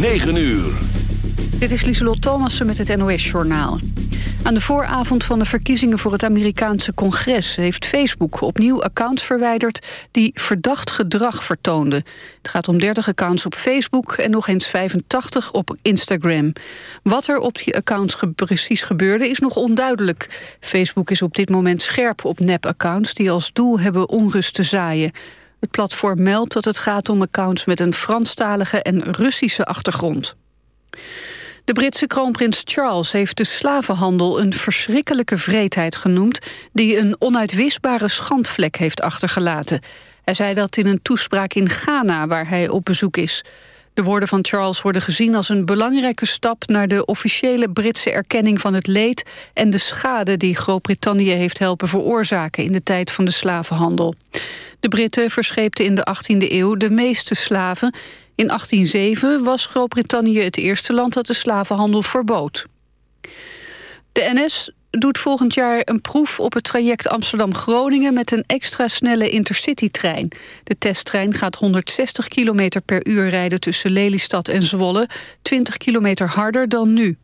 9 uur. Dit is Lieselot Thomassen met het NOS-journaal. Aan de vooravond van de verkiezingen voor het Amerikaanse congres... heeft Facebook opnieuw accounts verwijderd die verdacht gedrag vertoonden. Het gaat om 30 accounts op Facebook en nog eens 85 op Instagram. Wat er op die accounts precies gebeurde is nog onduidelijk. Facebook is op dit moment scherp op nep-accounts... die als doel hebben onrust te zaaien. Het platform meldt dat het gaat om accounts met een Franstalige en Russische achtergrond. De Britse kroonprins Charles heeft de slavenhandel een verschrikkelijke vreedheid genoemd... die een onuitwisbare schandvlek heeft achtergelaten. Hij zei dat in een toespraak in Ghana, waar hij op bezoek is. De woorden van Charles worden gezien als een belangrijke stap... naar de officiële Britse erkenning van het leed... en de schade die Groot-Brittannië heeft helpen veroorzaken... in de tijd van de slavenhandel. De Britten verscheepten in de 18e eeuw de meeste slaven... In 1807 was Groot-Brittannië het eerste land dat de slavenhandel verbood. De NS doet volgend jaar een proef op het traject Amsterdam-Groningen... met een extra snelle intercity-trein. De testtrein gaat 160 km per uur rijden tussen Lelystad en Zwolle... 20 kilometer harder dan nu.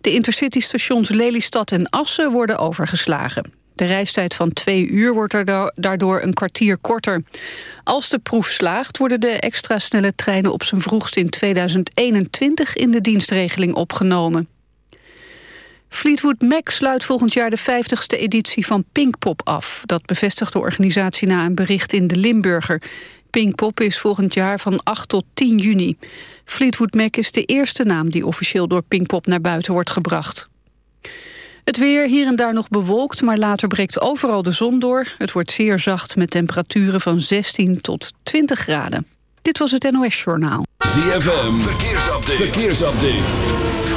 De intercity-stations Lelystad en Assen worden overgeslagen. De reistijd van twee uur wordt er daardoor een kwartier korter. Als de proef slaagt worden de extra snelle treinen op zijn vroegst in 2021 in de dienstregeling opgenomen. Fleetwood Mac sluit volgend jaar de 50ste editie van Pinkpop af. Dat bevestigt de organisatie na een bericht in de Limburger. Pinkpop is volgend jaar van 8 tot 10 juni. Fleetwood Mac is de eerste naam die officieel door Pinkpop naar buiten wordt gebracht. Het weer hier en daar nog bewolkt, maar later breekt overal de zon door. Het wordt zeer zacht met temperaturen van 16 tot 20 graden. Dit was het NOS Journaal. ZFM, verkeersupdate. verkeersupdate.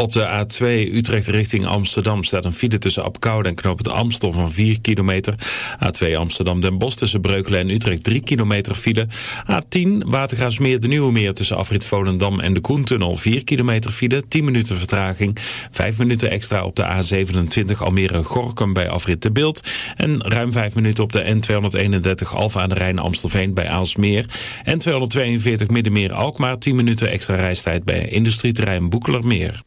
Op de A2 Utrecht richting Amsterdam staat een file tussen Apkoude en Knoop het Amstel van 4 kilometer. A2 Amsterdam Den Bosch tussen Breukelen en Utrecht 3 kilometer file. A10 Watergraafsmeer de Nieuwe Meer tussen Afrit Volendam en de Koentunnel 4 kilometer file, 10 minuten vertraging. 5 minuten extra op de A27 Almere Gorkum bij Afrit de Beeld. En ruim 5 minuten op de N231 Alfa aan de Rijn Amstelveen bij Aalsmeer. N242 Middenmeer Alkmaar 10 minuten extra reistijd bij industrieterrein Boekelermeer.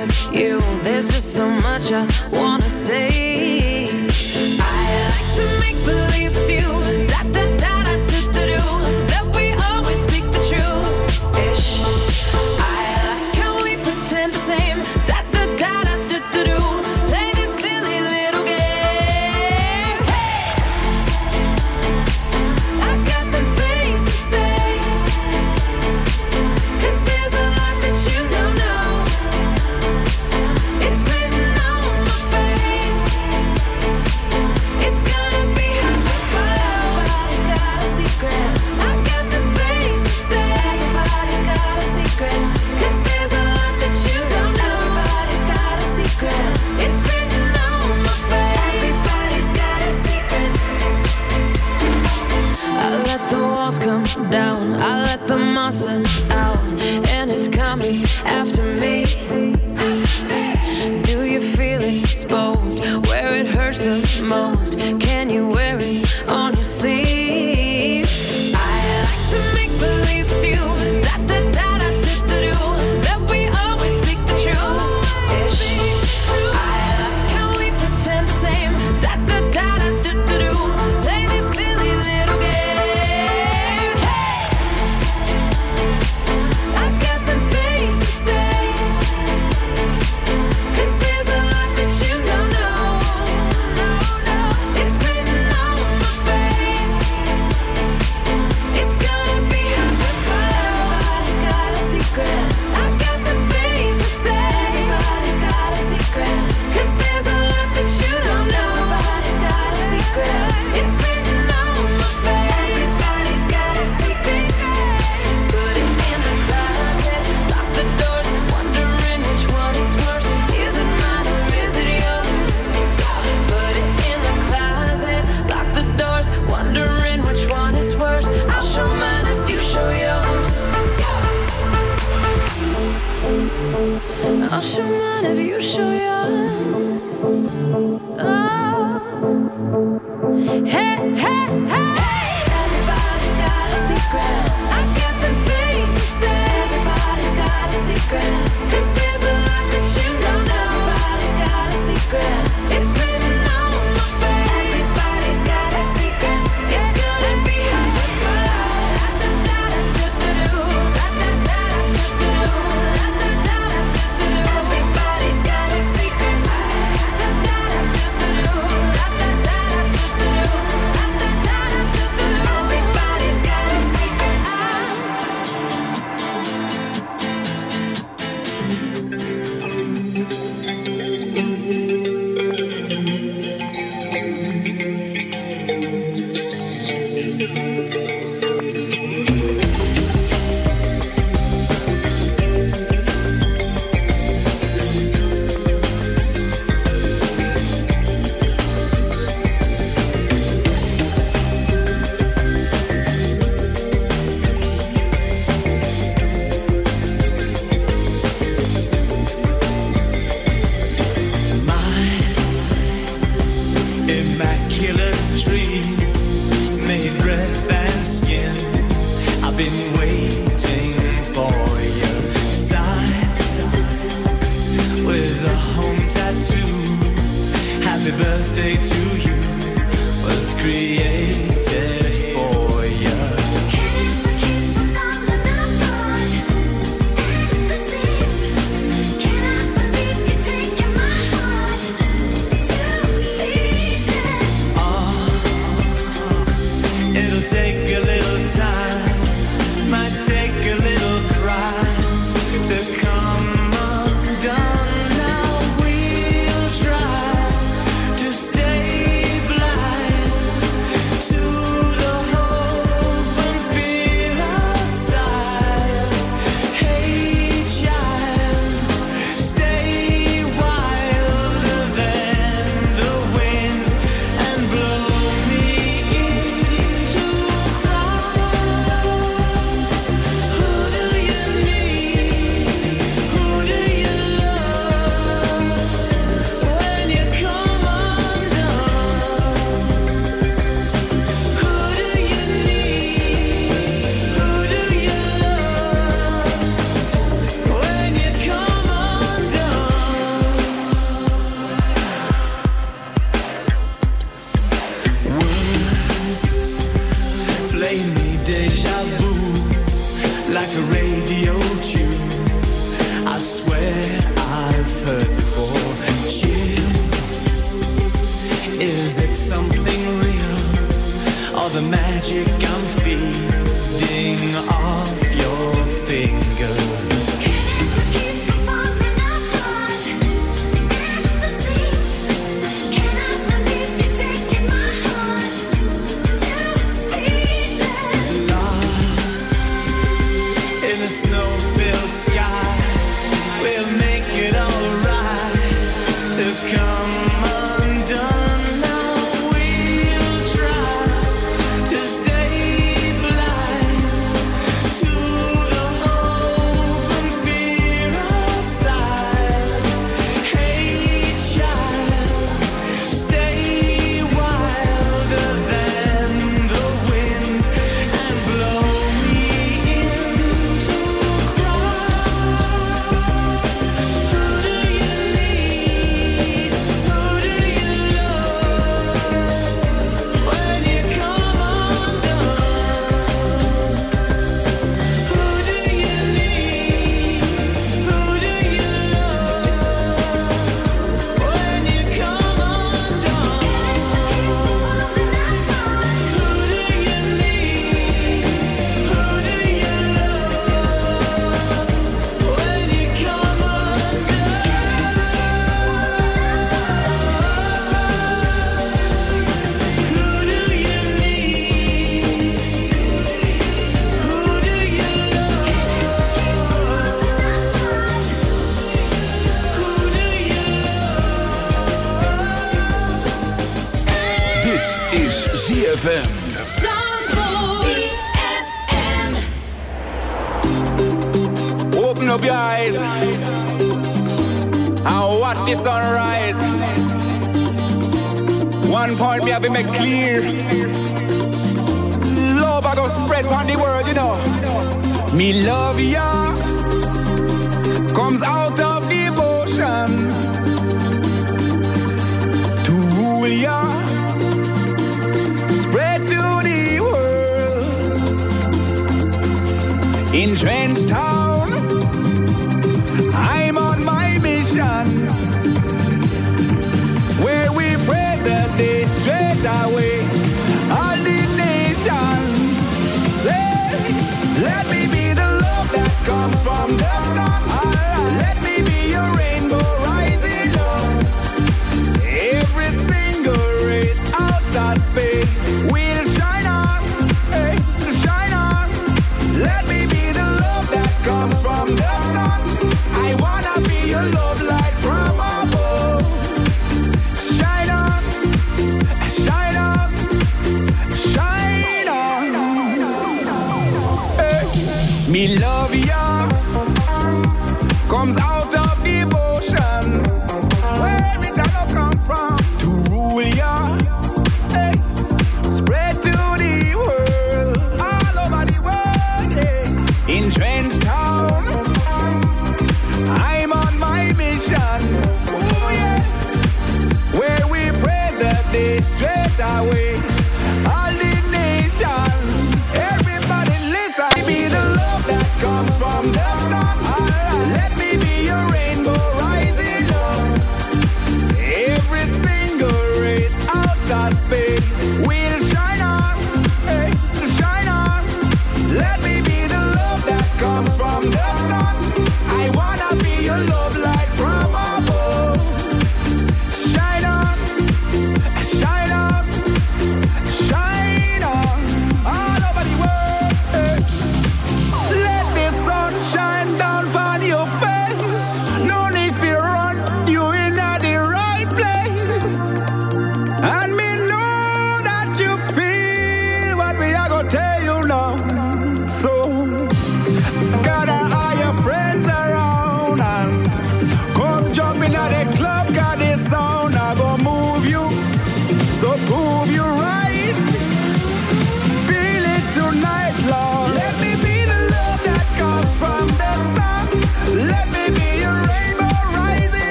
with you. There's just so much I wanna say. To you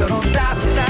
So don't stop.